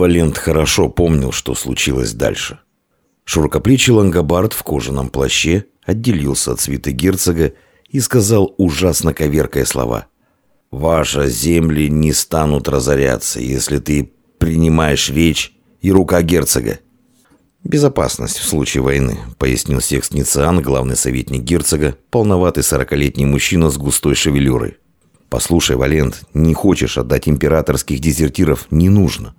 Валент хорошо помнил, что случилось дальше. Широкоплечий лангобард в кожаном плаще отделился от свиты герцога и сказал ужасно коверкая слова. «Ваши земли не станут разоряться, если ты принимаешь речь и рука герцога». «Безопасность в случае войны», — пояснил Секс Нициан, главный советник герцога, полноватый сорокалетний мужчина с густой шевелюрой. «Послушай, Валент, не хочешь отдать императорских дезертиров – не нужно.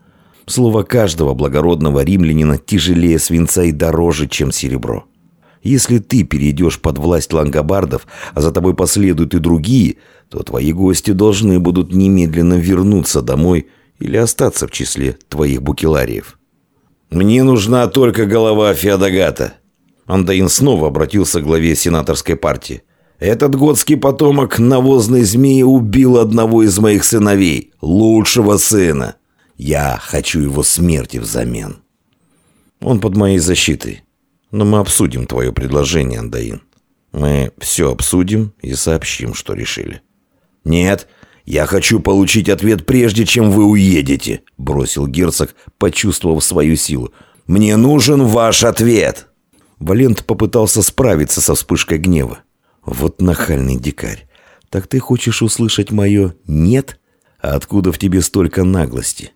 Слово каждого благородного римлянина тяжелее свинца и дороже, чем серебро. Если ты перейдешь под власть лангобардов, а за тобой последуют и другие, то твои гости должны будут немедленно вернуться домой или остаться в числе твоих букелариев. «Мне нужна только голова Феодогата». Андаин снова обратился к главе сенаторской партии. «Этот готский потомок навозной змеи убил одного из моих сыновей, лучшего сына. Я хочу его смерти взамен». «Он под моей защитой», но мы обсудим твое предложение, Андаин. Мы все обсудим и сообщим, что решили». «Нет, я хочу получить ответ прежде, чем вы уедете», — бросил герцог, почувствовав свою силу. «Мне нужен ваш ответ!» Валент попытался справиться со вспышкой гнева. «Вот нахальный дикарь. Так ты хочешь услышать мое «нет»? А откуда в тебе столько наглости?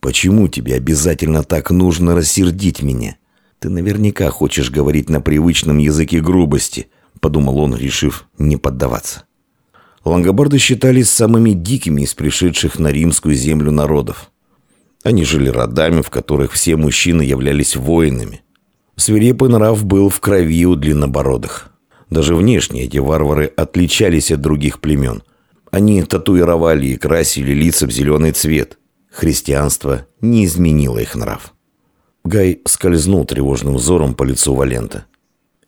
Почему тебе обязательно так нужно рассердить меня?» «Ты наверняка хочешь говорить на привычном языке грубости», — подумал он, решив не поддаваться. Лангобарды считались самыми дикими из пришедших на римскую землю народов. Они жили родами, в которых все мужчины являлись воинами. Свирепый нрав был в крови у длиннобородых. Даже внешне эти варвары отличались от других племен. Они татуировали и красили лица в зеленый цвет. Христианство не изменило их нрав. Гай скользнул тревожным взором по лицу Валента.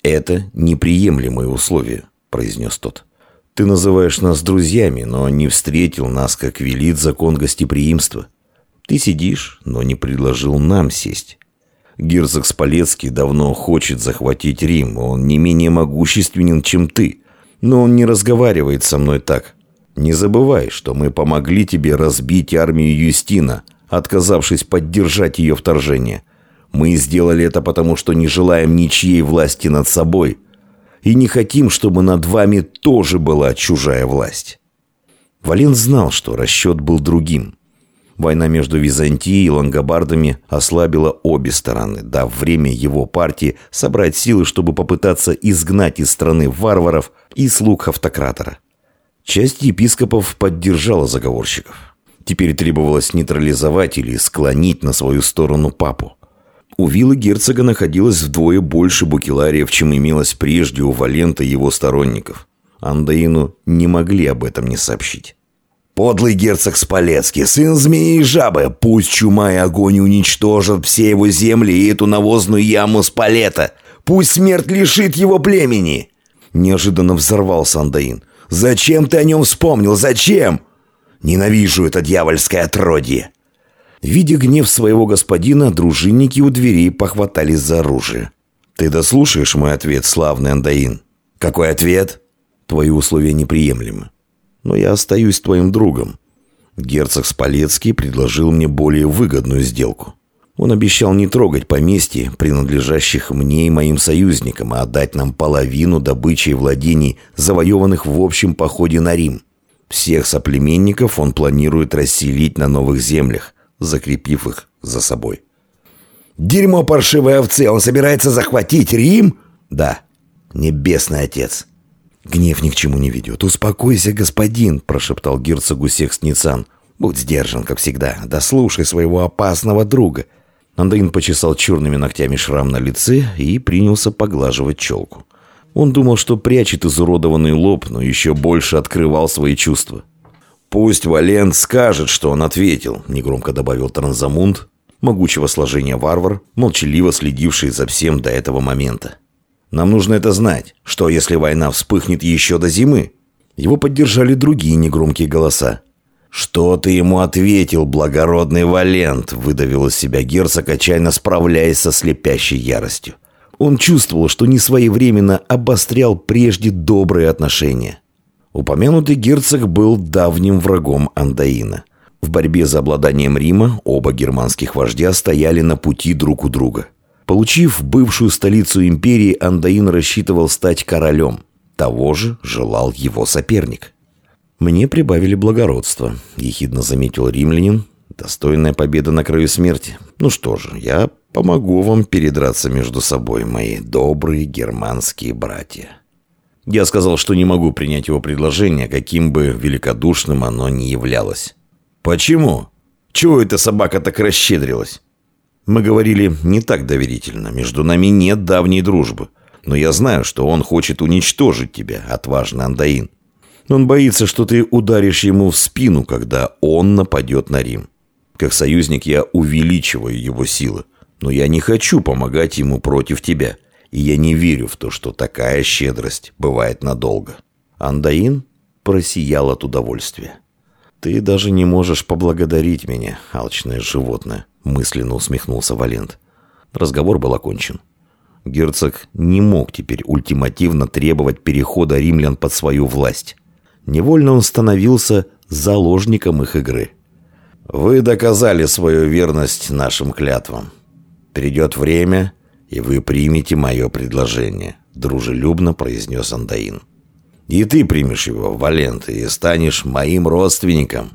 «Это неприемлемые условия», — произнес тот. «Ты называешь нас друзьями, но не встретил нас, как велит закон гостеприимства. Ты сидишь, но не предложил нам сесть. Герцог Спалецкий давно хочет захватить Рим, он не менее могущественен, чем ты, но он не разговаривает со мной так. Не забывай, что мы помогли тебе разбить армию Юстина, отказавшись поддержать ее вторжение. Мы сделали это потому, что не желаем ничьей власти над собой и не хотим, чтобы над вами тоже была чужая власть. Вален знал, что расчет был другим. Война между Византией и Лангобардами ослабила обе стороны, дав время его партии собрать силы, чтобы попытаться изгнать из страны варваров и слуг автократора. Часть епископов поддержала заговорщиков. Теперь требовалось нейтрализовать или склонить на свою сторону папу. У виллы герцога находилось вдвое больше букелариев, чем имелось прежде у Валента и его сторонников. Андаину не могли об этом не сообщить. «Подлый герцог Спалецкий, сын змеи и жабы, пусть чума и огонь уничтожат все его земли и эту навозную яму Спалета! Пусть смерть лишит его племени!» Неожиданно взорвался Андаин. «Зачем ты о нем вспомнил? Зачем? Ненавижу это дьявольское отродье!» Видя гнев своего господина, дружинники у дверей похватались за оружие. «Ты дослушаешь мой ответ, славный Андаин?» «Какой ответ?» «Твои условия неприемлемы. Но я остаюсь твоим другом. Герцог Спалецкий предложил мне более выгодную сделку. Он обещал не трогать поместье, принадлежащих мне и моим союзникам, а отдать нам половину добычи и владений, завоеванных в общем походе на Рим. Всех соплеменников он планирует расселить на новых землях, закрепив их за собой. «Дерьмо паршивой овцы! Он собирается захватить Рим?» «Да, небесный отец». «Гнев ни к чему не ведет. Успокойся, господин», – прошептал герцогу Сексницан. «Будь сдержан, как всегда. Дослушай своего опасного друга». Андреин почесал черными ногтями шрам на лице и принялся поглаживать челку. Он думал, что прячет изуродованный лоб, но еще больше открывал свои чувства. «Пусть Валент скажет, что он ответил», — негромко добавил Транзамунд, могучего сложения варвар, молчаливо следивший за всем до этого момента. «Нам нужно это знать. Что, если война вспыхнет еще до зимы?» Его поддержали другие негромкие голоса. «Что ты ему ответил, благородный Валент?» — выдавил из себя герцог, отчаянно справляясь со слепящей яростью. Он чувствовал, что несвоевременно обострял прежде добрые отношения. Упомянутый герцог был давним врагом Андаина. В борьбе за обладанием Рима оба германских вождя стояли на пути друг у друга. Получив бывшую столицу империи, Андаин рассчитывал стать королем. Того же желал его соперник. «Мне прибавили благородство», — ехидно заметил римлянин. «Достойная победа на краю смерти. Ну что же, я помогу вам передраться между собой, мои добрые германские братья». Я сказал, что не могу принять его предложение, каким бы великодушным оно ни являлось. «Почему? Чего эта собака так расщедрилась?» Мы говорили не так доверительно. Между нами нет давней дружбы. Но я знаю, что он хочет уничтожить тебя, отважный Андаин. Он боится, что ты ударишь ему в спину, когда он нападет на Рим. Как союзник я увеличиваю его силы. Но я не хочу помогать ему против тебя. И я не верю в то, что такая щедрость бывает надолго». Андаин просиял от удовольствия. «Ты даже не можешь поблагодарить меня, алчное животное», — мысленно усмехнулся Валент. Разговор был окончен. Герцог не мог теперь ультимативно требовать перехода римлян под свою власть. Невольно он становился заложником их игры. «Вы доказали свою верность нашим клятвам. Придет время, и вы примете мое предложение», — дружелюбно произнес Андаин. «И ты примешь его, Валент, и станешь моим родственником.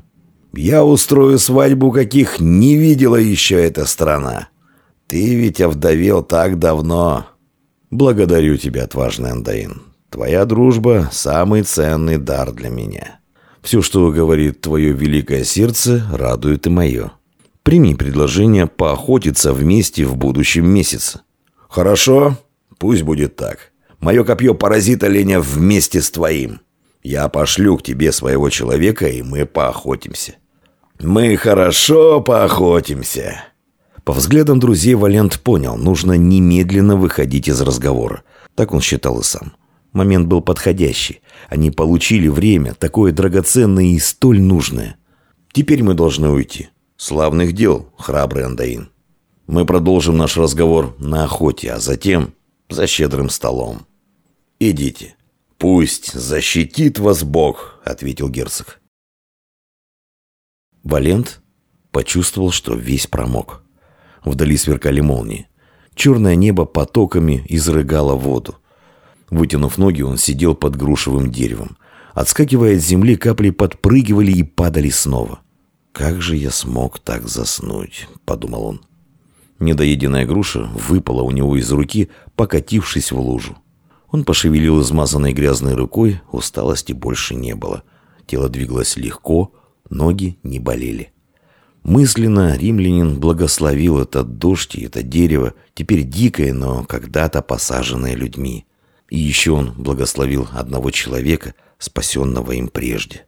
Я устрою свадьбу, каких не видела еще эта страна. Ты ведь овдовел так давно. Благодарю тебя, отважный Андаин. Твоя дружба — самый ценный дар для меня. Все, что говорит твое великое сердце, радует и мое. Прими предложение поохотиться вместе в будущем месяце. Хорошо, пусть будет так. Мое копье поразит оленя вместе с твоим. Я пошлю к тебе своего человека, и мы поохотимся. Мы хорошо поохотимся. По взглядам друзей Валент понял, нужно немедленно выходить из разговора. Так он считал и сам. Момент был подходящий. Они получили время, такое драгоценное и столь нужное. Теперь мы должны уйти. Славных дел, храбрый Андаин. Мы продолжим наш разговор на охоте, а затем за щедрым столом. Идите. Пусть защитит вас Бог, ответил герцог. Валент почувствовал, что весь промок. Вдали сверкали молнии. Черное небо потоками изрыгало воду. Вытянув ноги, он сидел под грушевым деревом. Отскакивая от земли, капли подпрыгивали и падали снова. «Как же я смог так заснуть?» — подумал он. Недоеденная груша выпала у него из руки, покатившись в лужу. Он пошевелил измазанной грязной рукой, усталости больше не было. Тело двигалось легко, ноги не болели. Мысленно римлянин благословил этот дождь и это дерево, теперь дикое, но когда-то посаженное людьми. И еще он благословил одного человека, спасенного им прежде.